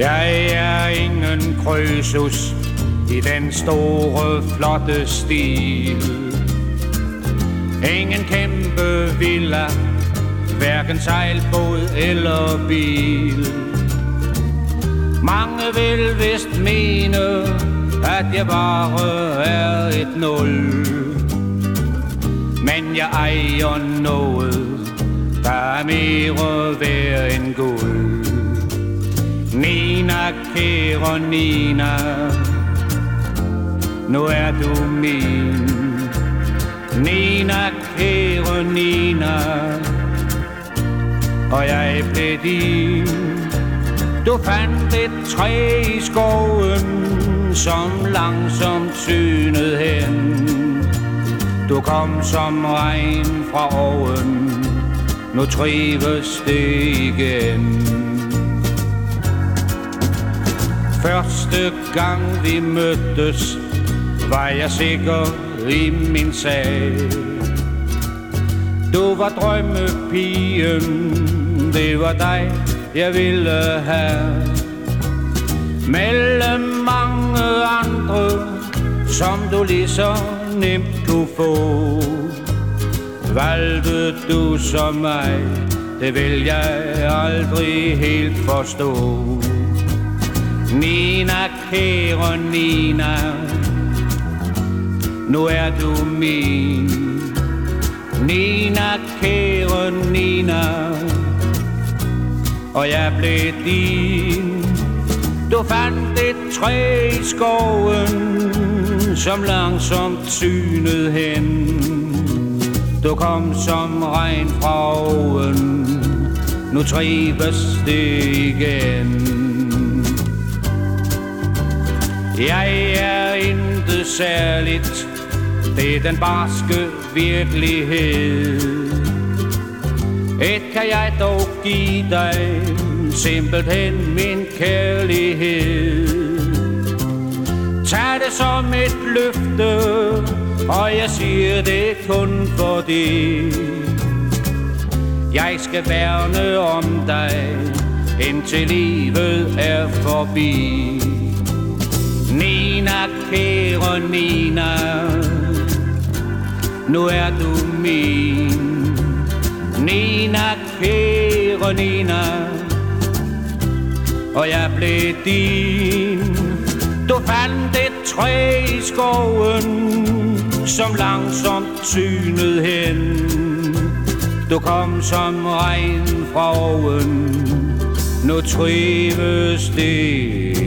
Jeg er ingen krøsus i den store, flotte stil. Ingen kæmpe villa, hverken sejlbåd eller bil. Mange vil vist mene, at jeg bare er et nul. Men jeg ejer noget, der er mere værd end guld. Nina, kære Nina, nu er du min. Nina, kære Nina, og jeg blev din. Du fandt et træ i skoven, som langsomt synede hen. Du kom som regn fra oven, nu trives det igen. Første gang vi mødtes, var jeg sikker i min sag. Du var drømmepigen, det var dig, jeg ville have. Mellem mange andre, som du lige så nemt kunne få. Valgte du som mig, det vil jeg aldrig helt forstå. Nina, kære Nina, nu er du min. Nina, kære Nina, og jeg blev din. Du fandt et træ i skoven, som langsomt synede hen. Du kom som regn fra oven, nu trives det igen. Jeg er intet særligt, det er den barske virkelighed. Et kan jeg dog give dig, simpelthen min kærlighed. Tag det som et løfte, og jeg siger det kun fordi jeg skal værne om dig, indtil livet er forbi. Nina, kære Nina, nu er du min. Nina, kære Nina, og jeg blev din. Du fandt et træ i skoven, som langsomt synede hen. Du kom som regn fra oven, nu trives det